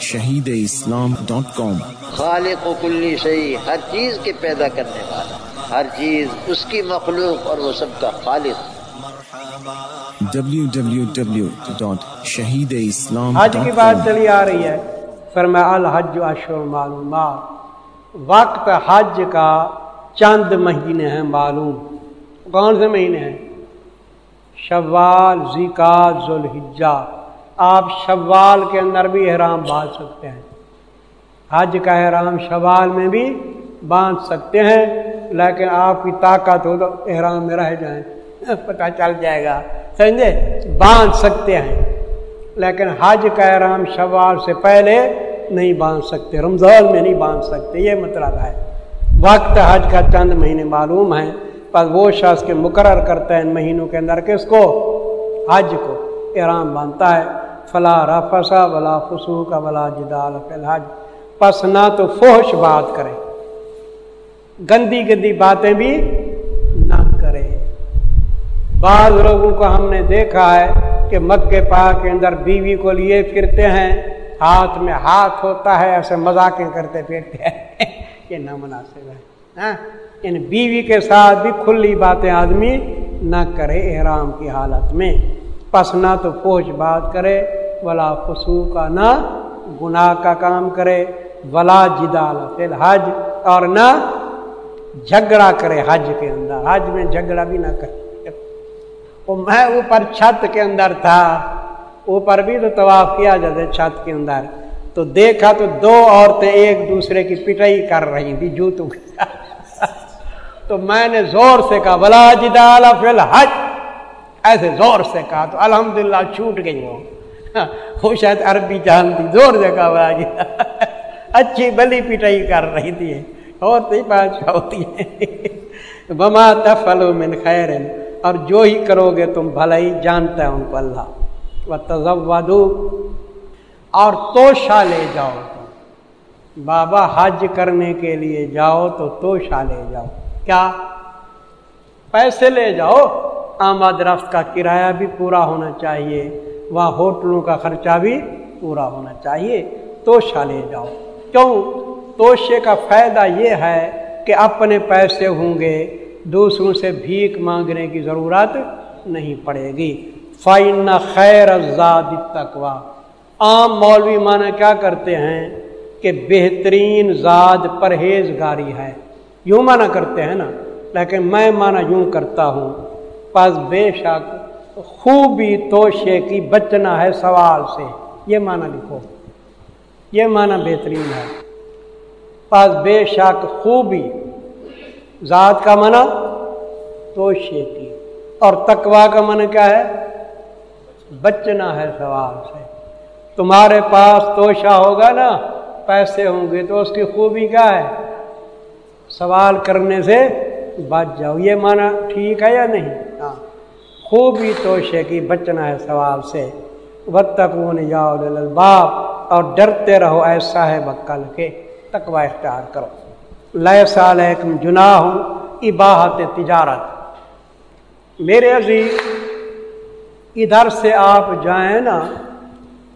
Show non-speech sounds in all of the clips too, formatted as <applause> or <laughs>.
Shaheed Islam dot کام۔ خالق و کلی شہی ہر چیز کے پیدا کرنے والا ہر چیز اس کی مخلوق اور وہ سب کا خالق۔ شہید اسلام حج کی بات چلی آ رہی ہے۔ فرما الحج اشور معلومات وقت حج کا چند مہینے ہیں معلوم۔ کون سے مہینے ہیں؟ شوال زیکا ذوالحجہ۔ آپ شوال کے اندر بھی احرام باندھ سکتے ہیں۔ حج کا احرام شوال میں بھی باندھ سکتے ہیں، لیکن آپ کی طاقت ہو تو احرام میں رہ جائیں۔ پتہ چل جائے گا، سمجھے؟ باندھ سکتے ہیں، لیکن حج کا احرام شوال سے پہلے نہیں باندھ سکتے، رمضان میں نہیں باندھ سکتے، یہ مطلب ہے۔ وقت حج کا چند مہینے معلوم ہیں، پر وہ شخص کے مقرر کرتا ہے ان مہینوں کے اندر کس کو؟ حج کو، احرام باندھتا ہے۔ فلا رفسا ولا فسو کا ولا جدال حج پس نہ تو فوش بات کرے۔ گندی گندی باتیں بھی نہ کرے۔ بعض لوگوں کو ہم نے دیکھا ہے کہ مکے پا کے اندر بیوی کو لیے پھرتے ہیں۔ ہاتھ میں ہاتھ ہوتا ہے، ایسے مذاقیں کرتے پھرتے ہیں۔ یہ نامناسب ہے۔ ان بیوی کے ساتھ بھی کھلی باتیں آدمی نہ کرے احرام کی حالت میں۔ پس نہ تو فوج بات کرے، ولا خصو کا نہ گناہ کا کام کرے، ولا جدال فی الحج اور نہ جھگڑا کرے حج کے اندر۔ حج میں جھگڑا بھی نہ کرے۔ وہ میں اوپر چھت کے اندر تھا، اوپر بھی تو طواف کیا جاتا چھت کے اندر۔ تو دیکھا تو دو عورتیں ایک دوسرے کی پٹائی کر رہی تھی جوتوں تو میں نے زور سے کہا بلا جدال فی الحج۔ ایسے زور سے کہا تو الحمدللہ چھوٹ گئی وہ۔ وہ شاید عربی جانتی، زور سے کہا بلا جدال جی۔ اچھی بلی پٹائی کر رہی تھی۔ ہوتی بادشاہ ہوتی ہے۔ بما تفلو من خیر۔ اور جو ہی کرو گے تم بھلائی جانتا ہے ان کو اللہ۔ و تزودو اور توشا لے جاؤ۔ تم بابا حج کرنے کے لیے جاؤ تو توشا لے جاؤ۔ کیا؟ پیسے لے جاؤ؟ آمد رفت کا کرایہ بھی پورا ہونا چاہیے، وہاں ہوٹلوں کا خرچہ بھی پورا ہونا چاہیے۔ توشا لے جاؤ۔ کیوں؟ توشے کا فائدہ یہ ہے کہ اپنے پیسے ہوں گے، دوسروں سے بھیک مانگنے کی ضرورت نہیں پڑے گی۔ فائن خیر ازاد تقوا عام مولوی مانا کیا کرتے ہیں کہ بہترین زاد پرہیز گاری ہے۔ یوں مانا کرتے ہیں نا، لیکن میں مانا یوں کرتا ہوں۔ پس بے شک خوبی توشے کی بچنا ہے سوال سے۔ یہ مانا لکھو۔ یہ معنی بہترین ہے۔ پس بے شک خوبی، ذات کا منع تو شیتی اور تقوا کا من کیا ہے؟ بچنا ہے سوال سے۔ تمہارے پاس توشا ہوگا نا، پیسے ہوں گے تو اس کی خوبی کیا ہے؟ سوال کرنے سے بچ جاؤ۔ یہ مانا ٹھیک ہے یا نہیں؟ ہاں۔ خوبی توشے کی بچنا ہے سوال سے۔ بتکون جاؤ باپ اور ڈرتے رہو ایسا ہے بکل کے۔ تقوا اختیار کرو۔ لیے سال جنا ہوں اباہت تجارت۔ میرے عزیز، ادھر سے آپ جائیں نا،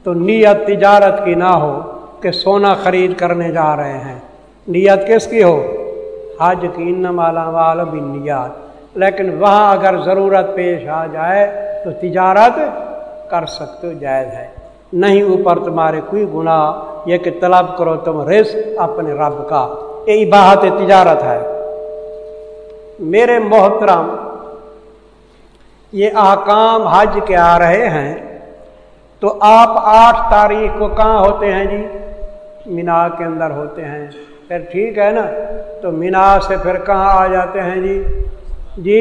تو نیت تجارت کی نہ ہو کہ سونا خرید کرنے جا رہے ہیں۔ نیت کس کی ہو؟ حج کی ان مالا والا بھی نیت لیکن وہاں اگر ضرورت پیش آ جائے تو تجارت کر سکتے ہو، جائز ہے۔ نہیں اوپر تمہارے کوئی گناہ، یہ کہ طلب کرو تم رزق اپنے رب کا۔ یہ بہت تجارت ہے۔ میرے محترم، یہ احکام حج کے آ رہے ہیں۔ تو آپ آٹھ تاریخ کو کہاں ہوتے ہیں جی؟ مینا کے اندر ہوتے ہیں۔ پھر ٹھیک ہے نا؟ تو مینا سے پھر کہاں آ جاتے ہیں جی؟ جی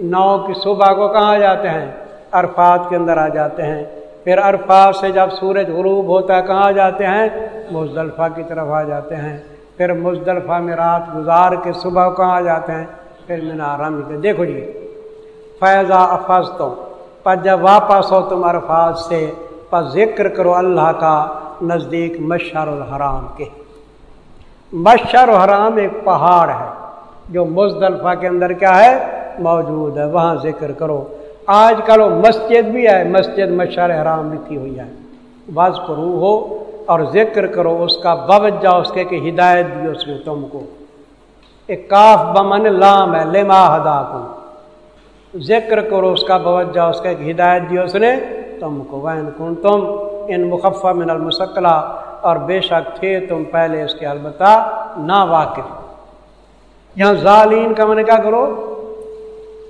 نو کی صبح کو کہاں آ جاتے ہیں؟ عرفات کے اندر آ جاتے ہیں۔ پھر عرفات سے جب سورج غروب ہوتا ہے، کہاں جاتے ہیں؟ مزدلفہ کی طرف آ جاتے ہیں۔ پھر مزدلفہ میں رات گزار کے صبح کہاں جاتے ہیں؟ پھر میں آرام دیکھو جی فیضا افز تو پر جب واپس ہو تم عرفات سے پر ذکر کرو اللہ کا نزدیک مشر الحرام کے۔ مشر الحرام ایک پہاڑ ہے۔ جو مزدلفہ کے اندر کیا ہے؟ موجود ہے، وہاں ذکر کرو۔ آج کل وہ مسجد بھی ہے، مسجد مشر حرام لکھی ہوئی ہے۔ بس کرو ہو اور ذکر کرو اس کا باوجہ اس کے کہ ہدایت دی اس نے تم کو۔ ایک کاف بمن لام ہے، لما ہدا کو ذکر کرو اس کا باوجہ اس کے کہ ہدایت دی اس نے تم کو۔ وین کن تم ان مخفہ من المسکلا اور بے شک تھے تم پہلے اس کے، البتہ نا واقف یہاں ظالین کا من کیا کرو،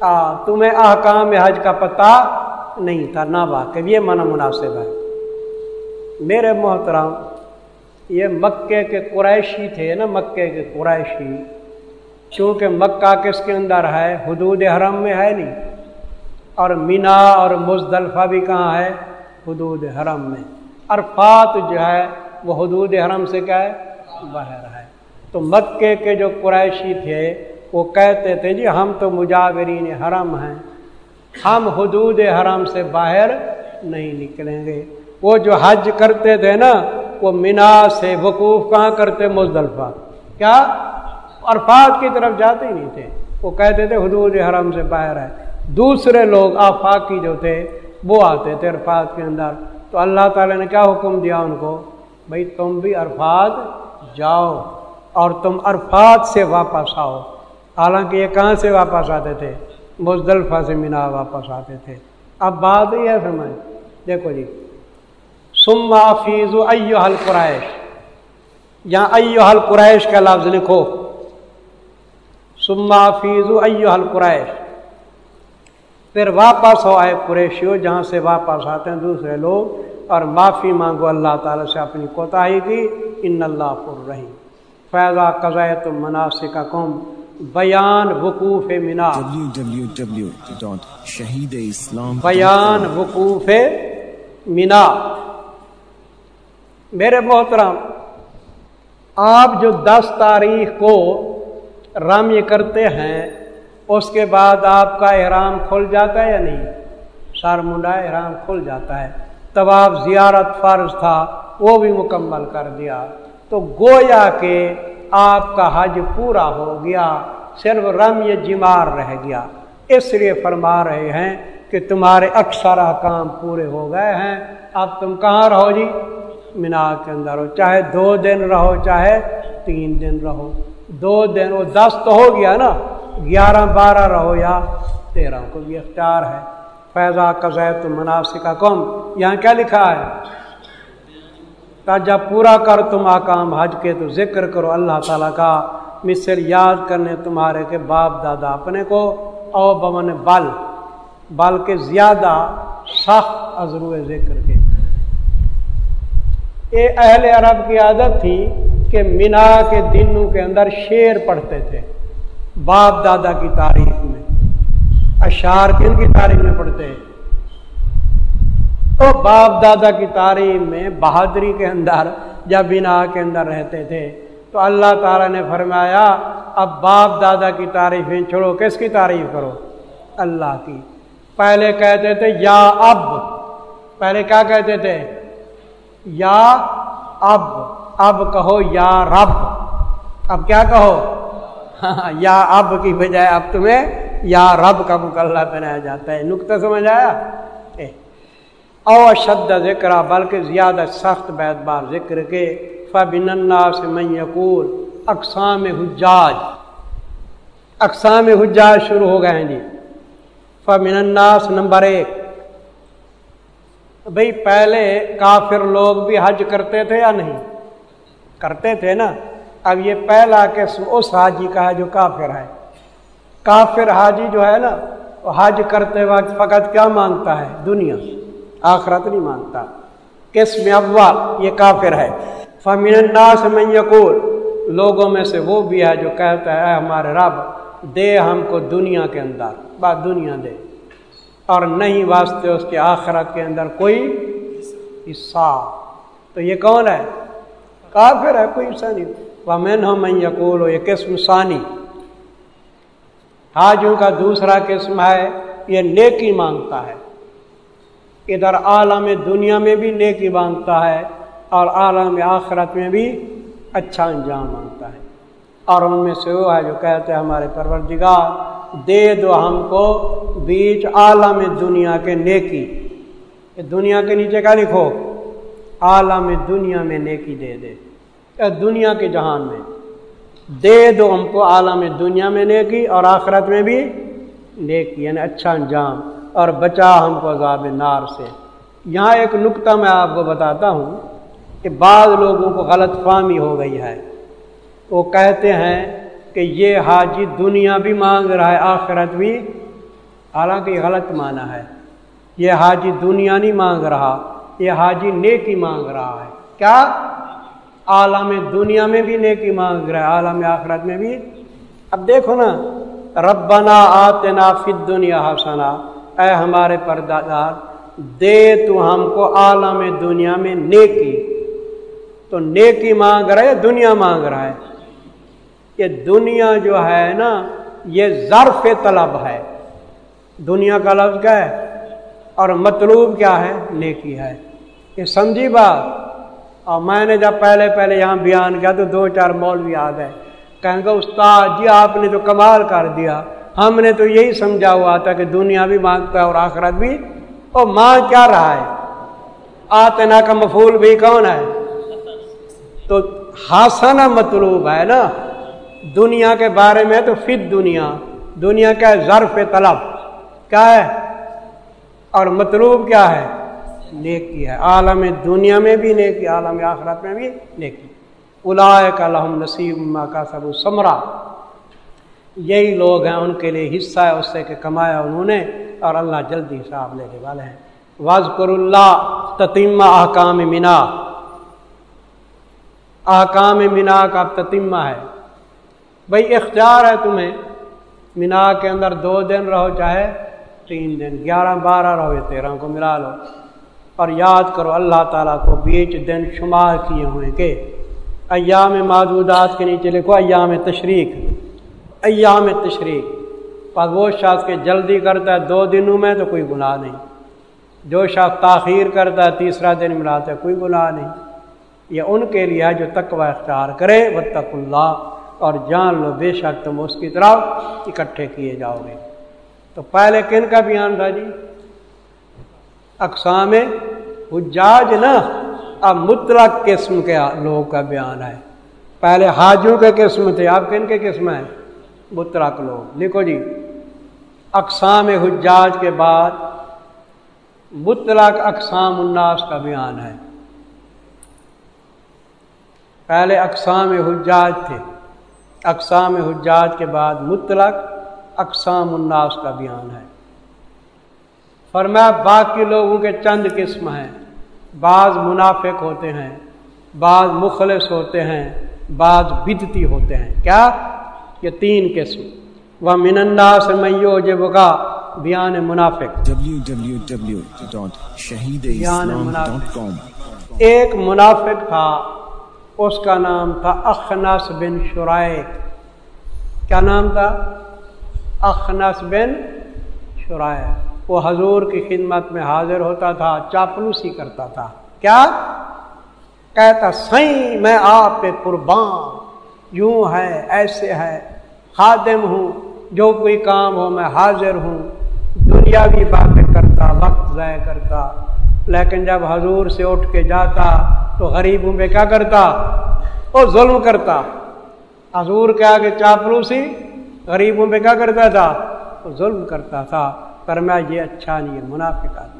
آ، تمہیں احکام حج کا پتہ نہیں تھا نا واقف یہ منع مناسب ہے۔ میرے محترم، یہ مکے کے قریشی تھے نا، مکے کے قریشی۔ چونکہ مکہ کس کے اندر ہے؟ حدود حرم میں ہے نہیں۔ اور مینا اور مزدلفہ بھی کہاں ہے؟ حدود حرم میں۔ عرفات جو ہے، وہ حدود حرم سے کیا ہے؟ باہر ہے۔ تو مکے کے جو قریشی تھے، وہ کہتے تھے جی ہم تو مجاورین حرم ہیں۔ ہم حدود حرم سے باہر نہیں نکلیں گے۔ وہ جو حج کرتے تھے نا، وہ مینا سے وقوف کہاں کرتے؟ مزدلفہ۔ کیا؟ عرفات کی طرف جاتے ہی نہیں تھے۔ وہ کہتے تھے، حدود حرم سے باہر ہے۔ دوسرے لوگ آفاقی جو تھے، وہ آتے تھے عرفات کے اندر۔ تو اللہ تعالیٰ نے کیا حکم دیا ان کو؟ بھائی تم بھی عرفات جاؤ۔ اور تم عرفات سے واپس آؤ۔ حالانکہ یہ کہاں سے واپس آتے تھے؟ مزدلفہ سے مینا واپس آتے تھے۔ اب بات ہی ہے فرمائے دیکھو جی۔ سما فیض ایو حل قرائش یہاں ایو حل قرائش کا لفظ لکھو۔ سما فیض ایو حل قرائش پھر واپس ہو آئے قریشیو جہاں سے واپس آتے ہیں دوسرے لوگ۔ اور معافی مانگو اللہ تعالیٰ سے اپنی کوتاہی کی۔ ان اللہ پر رہی فیضا قزیت مناسب کا قوم بیان وقوف منا بیان وقوف منا میرے محترم آپ جو دس تاریخ کو رمی کرتے ہیں اس کے بعد آپ کا احرام کھل جاتا ہے یا نہیں؟ سار منڈا احرام کھل جاتا ہے۔ تب آپ زیارت فرض تھا وہ بھی مکمل کر دیا۔ تو گویا کہ آپ کا حج پورا ہو گیا، صرف رم یہ جمار رہ گیا۔ اس لیے فرما رہے ہیں کہ تمہارے اکثر کام پورے ہو گئے ہیں۔ اب تم کہاں رہو جی؟ مینا کے اندر ہو چاہے دو دن رہو، چاہے تین دن رہو۔ دو دن وہ دس تو ہو گیا نا۔ گیارہ، بارہ رہو یا تیرہ کو بھی اختیار ہے۔ فیضا قزیت مناسب کا قوم، یہاں کیا لکھا ہے؟ جب پورا کر، تم آکام حج کے تو ذکر کرو۔ اللہ تعالیٰ کا مصر یاد کرنے تمہارے کے باپ دادا اپنے کو۔ او بمن بل بل کے زیادہ سخت ازرو ذکر کے۔ یہ اہل عرب کی عادت تھی کہ مینا کے دنوں کے اندر شیر پڑھتے تھے۔ باپ دادا کی تاریخ میں اشار کن کی تاریخ میں پڑھتے ہیں؟ تو باپ دادا کی تاریخ میں بہادری کے اندر جب بنا کے اندر رہتے تھے۔ تو اللہ تعالیٰ نے فرمایا، اب باپ دادا کی تعریفیں چھوڑو، کس کی تعریف کرو؟ اللہ کی۔ پہلے کہتے تھے، یا اب۔ پہلے کیا کہتے تھے؟ یا اب۔ اب کہو، یا رب۔ اب کیا کہو؟ ہاں <laughs> یا اب کی بجائے اب تمہیں یا رب کا مکلہ بنایا جاتا ہے۔ نقطہ سمجھ آیا؟ اوشد ذکر، بلکہ زیادہ سخت بیت بار ذکر کے۔ فبن سے من یقول اقسام حجاج۔ اقسام حجاج شروع ہو گئے ہیں جی۔ فبن الناس نمبر ایک۔ بھائی پہلے کافر لوگ بھی حج کرتے تھے یا نہیں؟ کرتے تھے نا۔ اب یہ پہلا قسم اس حاجی کا ہے جو کافر ہے۔ کافر حاجی جو ہے نا، وہ حج کرتے وقت فقط کیا مانگتا ہے؟ دنیا۔ آخرت نہیں مانگتا قسم اول یہ کافر ہے۔ فمین الناس من یقول، لوگوں میں سے وہ بھی ہے جو کہتا ہے، اے ہمارے رب، دے ہم کو دنیا کے اندر بات دنیا دے۔ اور نہیں واسطے اس کے آخرت کے اندر کوئی حصہ۔ تو یہ کون ہے؟ کافر ہے، کوئی حصہ نہیں۔ ومن ہو میں یقول، یہ قسم ثانی۔ حاجوں کا دوسرا قسم ہے، یہ نیکی مانگتا ہے۔ ادھر عالم دنیا میں بھی نیکی مانگتا ہے اور عالم آخرت میں بھی اچھا انجام مانگتا ہے۔ اور ان میں سے وہ ہے جو کہتے ہیں ہمارے پروردگار، دے دو ہم کو بیچ عالم دنیا کے نیکی۔ دنیا کے نیچے کا لکھو، عالم دنیا میں نیکی دے دے۔ دنیا کے جہان میں، دے دو ہم کو عالم دنیا میں نیکی اور آخرت میں بھی نیکی یعنی اچھا انجام۔ اور بچا ہم کو عذاب نار سے۔ یہاں ایک نقطہ میں آپ کو بتاتا ہوں کہ بعض لوگوں کو غلط فہمی ہو گئی ہے۔ وہ کہتے ہیں کہ یہ حاجی دنیا بھی مانگ رہا ہے، آخرت بھی۔ حالانکہ غلط مانا ہے۔ یہ حاجی دنیا نہیں مانگ رہا، یہ حاجی نیکی مانگ رہا ہے۔ کیا؟ عالم دنیا میں بھی نیکی مانگ رہا ہے، عالم آخرت میں بھی۔ اب دیکھو نا، ربنا آتنا فی دنیا حسنا۔ اے ہمارے پردادار، دے تو ہم کو عالم دنیا میں نیکی۔ تو نیکی مانگ رہا ہے دنیا مانگ رہا ہے؟ یہ دنیا جو ہے نا، یہ ظرف طلب ہے۔ دنیا کا لفظ کیا ہے؟ اور مطلوب کیا ہے؟ نیکی ہے۔ یہ سمجھی بات؟ اور میں نے جب پہلے پہلے یہاں بیان کیا تو دو چار مول بھی آ گئے۔ کہیں گے، استاد جی آپ نے تو کمال کر دیا۔ ہم نے تو یہی سمجھا ہوا تھا کہ دنیا بھی مانگتا ہے اور آخرت بھی۔ اور مانگ کیا رہا ہے؟ آتنا کا مفول بھی کون ہے؟ تو ہاسانہ مطلوب ہے نا۔ دنیا کے بارے میں تو فت دنیا دنیا کا ظرف طلب۔ کیا ہے؟ اور مطلوب کیا ہے؟ نیکی ہے۔ عالم دنیا میں بھی نیکی، عالم آخرت میں بھی نیکی۔ الائے کا لحم نصیب کا سب سمرا یہی لوگ ہیں، ان کے لیے حصہ ہے، اس سے کہ کمایا انہوں نے اور اللہ جلدی حساب لینے والے ہیں۔ واز اللہ تتیمہ احکام مینا احکام مینا کا تتیمہ ہے۔ بھائی اختیار ہے تمہیں مینا کے اندر دو دن رہو، چاہے تین دن، گیارہ، بارہ رہو یا تیرہ کو ملا لو۔ اور یاد کرو، اللہ تعالیٰ کو بیچ دن شمار کیے ہوئے کہ ایام معدودات کے نیچے لکھو، ایام تشریق۔ ایام تشریق۔ پر وہ شخص کے جلدی کرتا ہے، دو دنوں میں تو کوئی گناہ نہیں۔ جو شخص تاخیر کرتا ہے، تیسرا دن ملاتا ہے، کوئی گناہ نہیں۔ یہ ان کے لیے جو تقوی اختیار کرے وہ اللہ۔ اور جان لو، بے شک تم اس کی طرف اکٹھے کیے جاؤ گے۔ تو پہلے کن کا بیان تھا جی؟ اقسام حجاج نا، اب مطلق قسم کے لوگوں کا بیان ہے۔ پہلے حاجوں کے قسم تھے آپ کن کے قسم ہیں؟ مطلق لوگ۔ لکھو جی اقسام حجاج کے بعد مطلق اقسام الناس کا بیان ہے۔ پہلے اقسام حجاج تھے۔ اقسام حجاج کے بعد مطلق اقسام الناس کا بیان ہے۔ فرمایا، باقی لوگوں کے چند قسم ہیں۔ بعض منافق ہوتے ہیں، بعض مخلص ہوتے ہیں، بعض بدتی ہوتے ہیں۔ کیا؟ یہ تین قسم۔ وہ منندا سے میو جب کا بیان منافق ایک منافق تھا اس کا نام تھا اخنس بن شرائق کیا نام تھا؟ اخنس بن شرائق وہ حضور کی خدمت میں حاضر ہوتا تھا چاپلوسی کرتا تھا۔ کیا؟ کہتا سی میں آپ پہ قربان۔ یوں ہے، ایسے ہے۔ خادم ہوں، جو کوئی کام ہو میں حاضر ہوں۔ دنیاوی باتیں کرتا، وقت ضائع کرتا۔ لیکن جب حضور سے اٹھ کے جاتا تو غریبوں پہ کیا کرتا؟ وہ ظلم کرتا۔ حضور کے آگے چاپلوسی، غریبوں پہ کیا کرتا تھا؟ وہ ظلم کرتا تھا۔ فرمایا یہ اچھا نہیں ہے منافق آدمی۔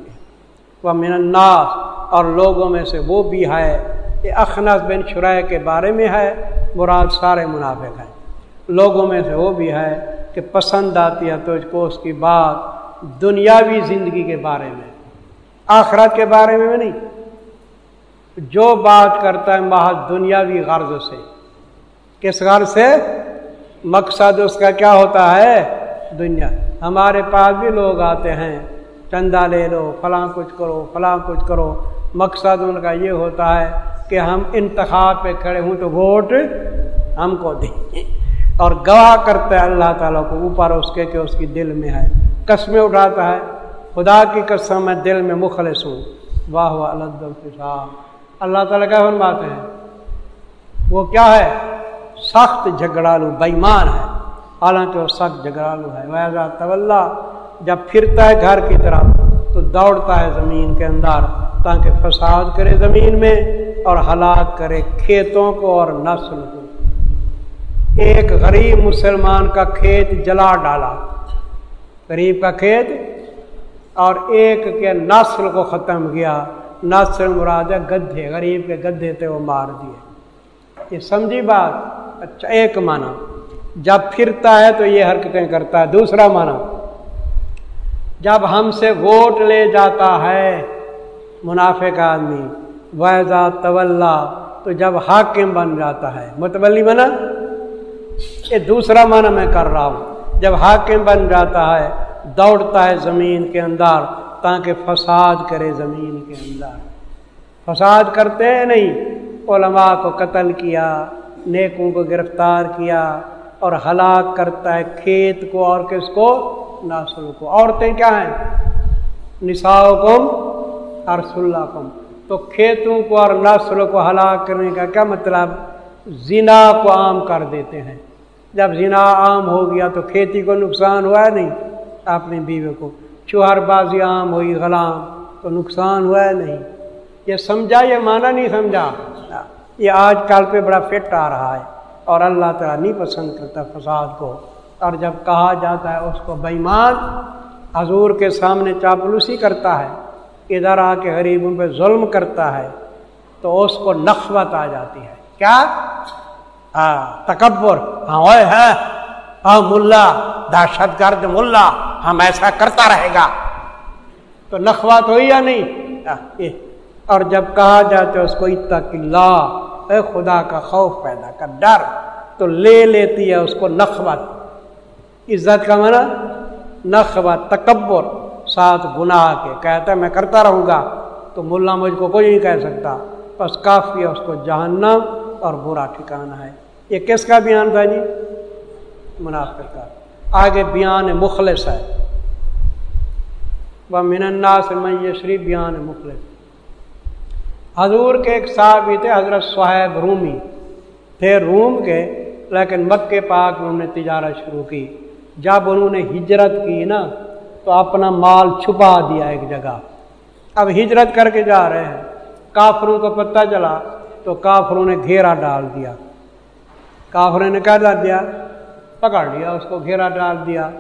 وہ من الناس، اور لوگوں میں سے وہ بھی ہے یہ اخنس بن شرائے کے بارے میں ہے، مراد سارے منافق ہیں۔ لوگوں میں سے وہ بھی ہے کہ پسند آتی ہے تو اس کو اس کی بات دنیاوی زندگی کے بارے میں، آخرت کے بارے میں نہیں۔ جو بات کرتا ہے محض دنیاوی غرض سے۔ کس غرض سے؟ مقصد اس کا کیا ہوتا ہے؟ دنیا۔ ہمارے پاس بھی لوگ آتے ہیں چندہ لے لو، فلاں کچھ کرو، فلاں کچھ کرو۔ مقصد ان کا یہ ہوتا ہے کہ ہم انتخاب پہ کھڑے ہوں تو ووٹ ہم کو دیں۔ اور گواہ کرتا ہے اللہ تعالیٰ کو، اوپر اس کے کہ اس کی دل میں ہے۔ قسمیں اٹھاتا ہے۔ خدا کی قسم میں دل میں مخلص ہوں۔ واہ واہ، اللہ اللہ تعالیٰ کیا فرماتے ہیں؟ وہ کیا ہے؟ سخت جھگڑالو، بےمان ہے۔ حالانکہ وہ سخت جگرالو ہے۔ ویزا طلّہ جب پھرتا ہے گھر کی طرف تو دوڑتا ہے زمین کے اندر تاکہ فساد کرے زمین میں اور ہلاک کرے کھیتوں کو اور نسل کو۔ ایک غریب مسلمان کا کھیت جلا ڈالا۔ غریب کا کھیت اور ایک کے نسل کو ختم کیا۔ نسل مراد ہے گدھے۔ غریب کے گدھے تھے وہ مار دیے۔ یہ سمجھی بات؟ اچھا ایک معنی۔ جب پھرتا ہے تو یہ حرکتیں کرتا ہے۔ دوسرا معنی۔ جب ہم سے ووٹ لے جاتا ہے، منافع کا آدمی۔ ویزا طول تو جب حاکم بن جاتا ہے۔ متولی بنا یہ دوسرا معنی میں کر رہا ہوں۔ جب حاکم بن جاتا ہے، دوڑتا ہے زمین کے اندر تاکہ فساد کرے زمین کے اندر۔ فساد کرتے ہیں نہیں، علماء کو قتل کیا، نیکوں کو گرفتار کیا اور ہلاک کرتا ہے کھیت کو اور کس کو؟ ناسل کو عورتیں کیا ہیں؟ نساؤ کم اللہ کم تو کھیتوں کو اور نسل کو ہلاک کرنے کا کیا مطلب؟ زنا کو عام کر دیتے ہیں۔ جب زنا عام ہو گیا تو کھیتی کو نقصان ہوا ہے نہیں؟ اپنے بیوے کو۔ چوہر بازی عام ہوئی، غلام، تو نقصان ہوا ہے نہیں؟ یہ سمجھا یہ مانا نہیں سمجھا؟ یہ آج کل پہ بڑا فٹ آ رہا ہے اور اللہ تعالیٰ نہیں پسند کرتا فساد کو۔ اور جب کہا جاتا ہے اس کو بےمان، حضور کے سامنے چاپلوسی کرتا ہے، ادھر آ کے غریبوں پہ ظلم کرتا ہے، تو اس کو نخوت آ جاتی ہے۔ کیا؟ تکبر۔ ہاں وہ ہے۔ ہاں ملا۔ دہشت گرد ملا۔ ہم ایسا کرتا رہے گا۔ تو نخوات ہوئی یا نہیں؟ اور جب کہا جاتا ہے اس کو اتق اللہ، اے خدا کا خوف پیدا کر، ڈر۔ تو لے لیتی ہے اس کو نخوت۔ عزت کا منع نخوت تکبر، ساتھ گناہ کے۔ کہتا ہے، میں کرتا رہوں گا، تو ملا مجھ کو کوئی نہیں کہہ سکتا۔ بس کافی ہے اس کو جہاننا اور برا ٹھکانا ہے۔ یہ کس کا بیان تھا جی؟ منافق کا۔ آگے بیان مخلص ہے۔ وہ مننا سے میں یہ بیان مخلص۔ حضور کے ایک صاحب تھے، حضرت صہیب رومی۔ تھے روم کے، لیکن مکے پاک میں انہوں نے تجارت شروع کی۔ جب انہوں نے ہجرت کی نا، تو اپنا مال چھپا دیا ایک جگہ۔ اب ہجرت کر کے جا رہے ہیں۔ کافروں کو پتہ چلا، تو کافروں نے گھیرا ڈال دیا۔ کافروں نے کیا ڈال دیا؟ پکڑ لیا، اس کو گھیرا ڈال دیا۔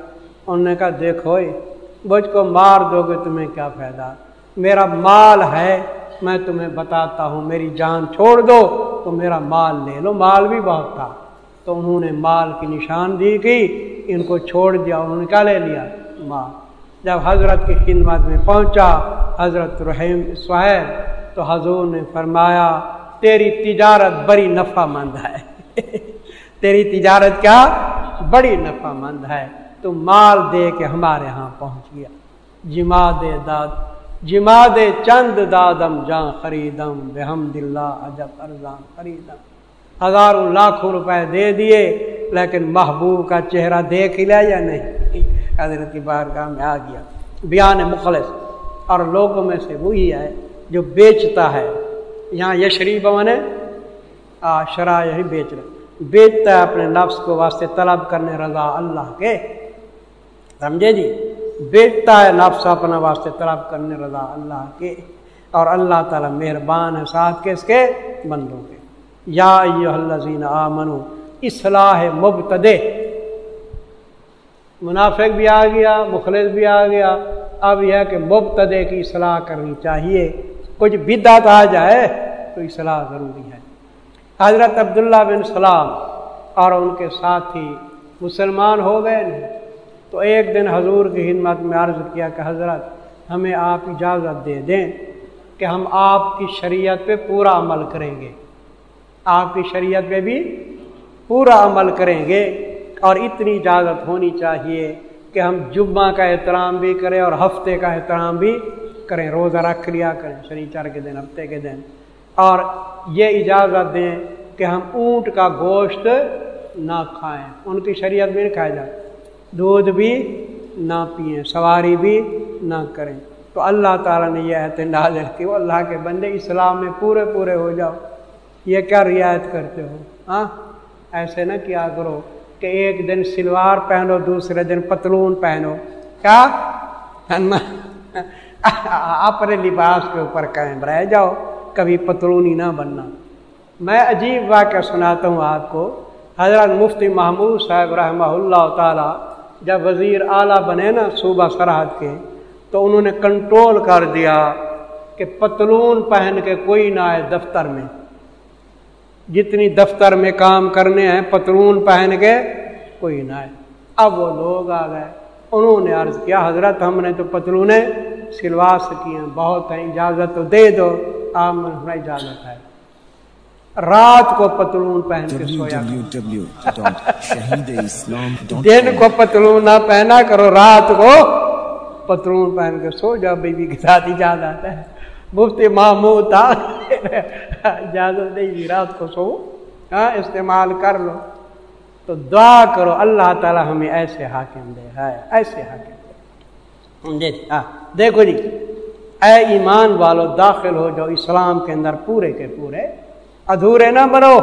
انہوں نے کہا، دیکھو بچ کو مار دو گے، تمہیں کیا فائدہ؟ میرا مال ہے، میں تمہیں بتاتا ہوں۔ میری جان چھوڑ دو، تو میرا مال لے لو۔ مال بھی بہت تھا۔ تو انہوں نے مال کی نشان دی کی۔ ان کو چھوڑ دیا، انہوں نے کیا لے لیا؟ مال جب حضرت کی خدمت میں پہنچا، حضرت رحیم سہیب تو حضور نے فرمایا، تیری تجارت بڑی نفع مند ہے۔ <laughs> تیری تجارت کیا؟ بڑی نفع مند ہے۔ تو مال دے کے ہمارے ہاں پہنچ گیا۔ جما دے داد جما دے چند دادم جان خریدم بحمد اللہ عجب ارزان خریدم۔ ہزاروں لاکھوں روپے دے دیے، لیکن محبوب کا چہرہ دیکھ لیا یا نہیں؟ حضرت بارگاہ میں آ گیا۔ بیان مخلص۔ اور لوگوں میں سے وہی ہے جو بیچتا ہے۔ یہاں یشری بنے شرح یہی بیچ رہے۔ بیچتا ہے اپنے نفس کو واسطے طلب کرنے رضا اللہ کے۔ سمجھے جی؟ بیچتا ہے نفس اپنا واسطے طلب کرنے رضا اللہ کے۔ اور اللہ تعالیٰ مہربان ہے ساتھ کے اس کے بندوں کے۔ یا الزین آ منو اصلاح مبتد منافق بھی آ گیا، مخلص بھی آ گیا۔ اب یہ کہ مبتدے کی اصلاح کرنی چاہیے۔ کچھ بدعت آ جائے تو اصلاح ضروری ہے۔ حضرت عبداللہ بن سلام اور ان کے ساتھی مسلمان ہو گئے نہیں۔ تو ایک دن حضور کی خدمت میں عرض کیا کہ حضرت، ہمیں آپ اجازت دے دیں کہ ہم آپ کی شریعت پہ پورا عمل کریں گے۔ آپ کی شریعت پہ بھی پورا عمل کریں گے اور اتنی اجازت ہونی چاہیے کہ ہم جمعہ کا احترام بھی کریں اور ہفتے کا احترام بھی کریں، روزہ رکھ لیا کریں شنیچر کے دن، ہفتے کے دن۔ اور یہ اجازت دیں کہ ہم اونٹ کا گوشت نہ کھائیں۔ ان کی شریعت بھی نہیں کھایا جائے دودھ بھی نہ پئیں، سواری بھی نہ کریں۔ تو اللہ تعالیٰ نے یہ احت نازل وہ اللہ کے بندے اسلام میں پورے پورے ہو جاؤ۔ یہ کیا رعایت کرتے ہو؟ ہاں؟ ایسے نہ کیا کرو کہ ایک دن سلوار پہنو، دوسرے دن پتلون پہنو۔ کیا؟ اپنے لباس کے اوپر قائم رہ جاؤ، کبھی پتلونی نہ بننا۔ میں عجیب واقعہ سناتا ہوں آپ کو۔ حضرت مفتی محمود صاحب رحمہ اللہ تعالی جب وزیر اعلیٰ بنے نا صوبہ سرحد کے، تو انہوں نے کنٹرول کر دیا کہ پتلون پہن کے کوئی نہ آئے دفتر میں۔ جتنی دفتر میں کام کرنے ہیں پتلون پہن کے کوئی نہ آئے اب وہ لوگ آ گئے۔ انہوں نے عرض کیا حضرت ہم نے تو پتلونیں سلوا سکی ہیں۔ بہت ہیں اجازت تو دے دو۔ آپ میں اجازت ہے۔ رات کو پتلون پہن کے سویا دن کو پتلون نہ پہنا کرو رات کو پتلون پہن کے سو جاؤ۔ بیوی کے ساتھ اجازت ہے۔ مفتی محمود تھا اجازت دے رات کو سو۔ ہاں استعمال کر لو۔ تو دعا کرو، اللہ تعالی ہمیں ایسے حاکم دے۔ ہے ایسے حاکم دے۔ جی ہاں دیکھو جی اے ایمان والو، داخل ہو جو اسلام کے اندر، پورے کے پورے۔ ادھورے نہ بنو،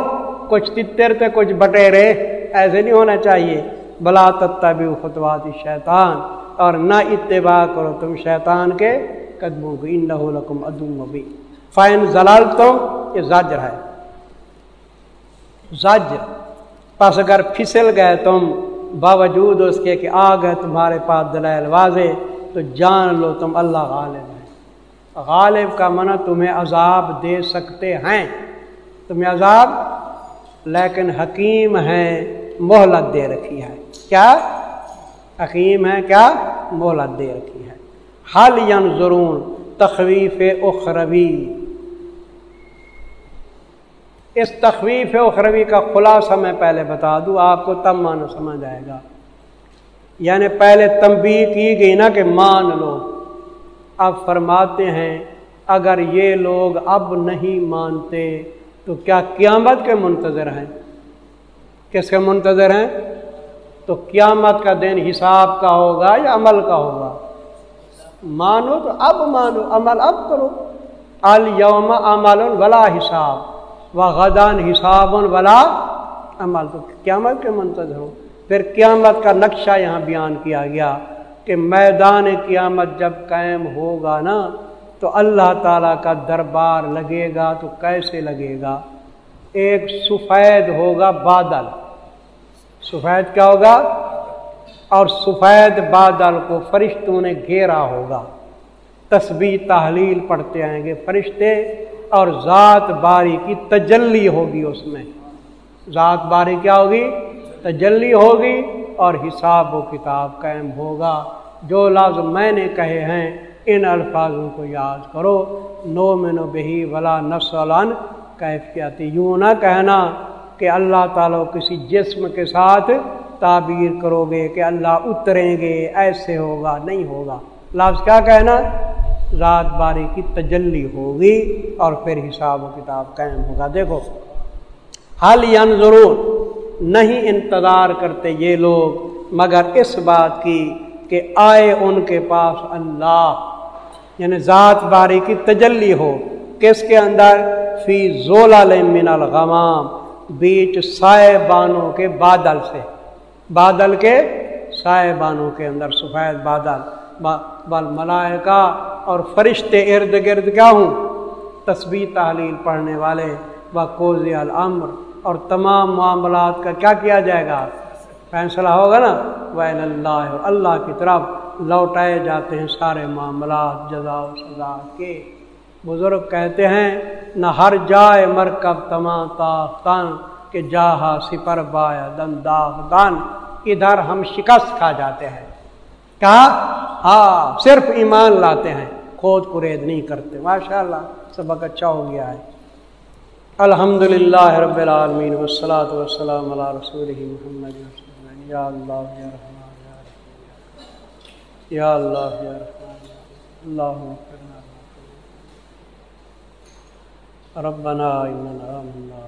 کچھ تتر تھے کچھ بٹیرے۔ ایسے نہیں ہونا چاہیے۔ بلا تبی خطوات شیطان اور نہ اتباع کرو تم شیطان کے۔ قدموں کو ان لکم ادم بھی فائن زلال تم یہ زاجر ہے۔ زاجر۔ پس اگر پھسل گئے تم، باوجود اس کے کہ آ گئے تمہارے پاس دلائل واضح، تو جان لو تم اللہ غالب ہے۔ غالب کا منع تمہیں عذاب دے سکتے ہیں۔ تمہیں عذاب لیکن حکیم ہیں مہلت دے رکھی ہے۔ کیا؟ حکیم ہے کیا؟ مہلت دے رکھی ہے۔ حل ضرور تخویف اخروی۔ اس تخویف اخروی کا خلاصہ میں پہلے بتا دوں، آپ کو تب مان سمجھ آئے گا۔ یعنی پہلے تمبی کی گئی نا کہ مان لو۔ اب فرماتے ہیں، اگر یہ لوگ اب نہیں مانتے تو کیا قیامت کے منتظر ہیں؟ کس کے منتظر ہیں؟ تو قیامت کا دن حساب کا ہوگا یا عمل کا ہوگا؟ مانو تو اب مانو، عمل اب کرو۔ الوم عمل ولا حساب و غدان حساب ولا عمل۔ تو قیامت کے منتظر ہو پھر قیامت کا نقشہ یہاں بیان کیا گیا کہ میدان قیامت جب قائم ہوگا نا، تو اللہ تعالیٰ کا دربار لگے گا تو کیسے لگے گا؟ ایک سفید ہوگا بادل۔ سفید کیا ہوگا؟ اور سفید بادل کو فرشتوں نے گھیرا ہوگا۔ تسبیح تحلیل پڑھتے آئیں گے فرشتے اور ذات باری کی تجلی ہوگی اس میں۔ ذات باری کیا ہوگی؟ تجلی ہوگی اور حساب و کتاب قائم ہوگا۔ جو لفظ میں نے کہے ہیں، ان الفاظوں کو یاد کرو۔ نو میں نو بہی ولا نسلان کیفیت یوں نہ کہنا کہ اللہ تعالیٰ کسی جسم کے ساتھ تعبیر کرو گے کہ اللہ اتریں گے، ایسے ہوگا، نہیں ہوگا۔ لفظ کیا کہنا؟ ذات باری کی تجلی ہوگی اور پھر حساب و کتاب قائم ہوگا۔ دیکھو حل ین ضرور نہیں انتظار کرتے یہ لوگ، مگر اس بات کی کہ آئے ان کے پاس اللہ یعنی ذات باری کی تجلی ہو۔ کس کے اندر؟ فی زولا من الغمام، بیچ سائے بانوں کے بادل سے۔ بادل کے سائے بانوں کے اندر، سفید بادل بل ملائکہ اور فرشتے ارد گرد کیا ہوں؟ تصویر تحلیل پڑھنے والے و کوزی العمر اور تمام معاملات کا کیا کیا جائے گا؟ فیصلہ ہوگا نا؟ وین اللہ اللہ کی طرف لوٹائے جاتے ہیں سارے معاملات، جزا و سزا کے۔ بزرگ کہتے ہیں، نہ ہر جائے مرکب تمام تاختان کہ جاہا سپر بایا دن داغ ادھر ہم شکست کھا جاتے ہیں۔ کہا ہاں صرف ایمان لاتے ہیں، کھود کرید نہیں کرتے۔ ماشاء اللہ سبق اچھا ہو گیا ہے۔ الحمد للہ رب العالمین وسلاۃ وسلام علیہ رسول محمد یا اللہ یا رحمان یا اللہ۔ یا رحمان اللہ ربنا اننا آمنا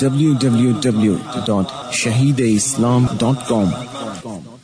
www.shahideislam.com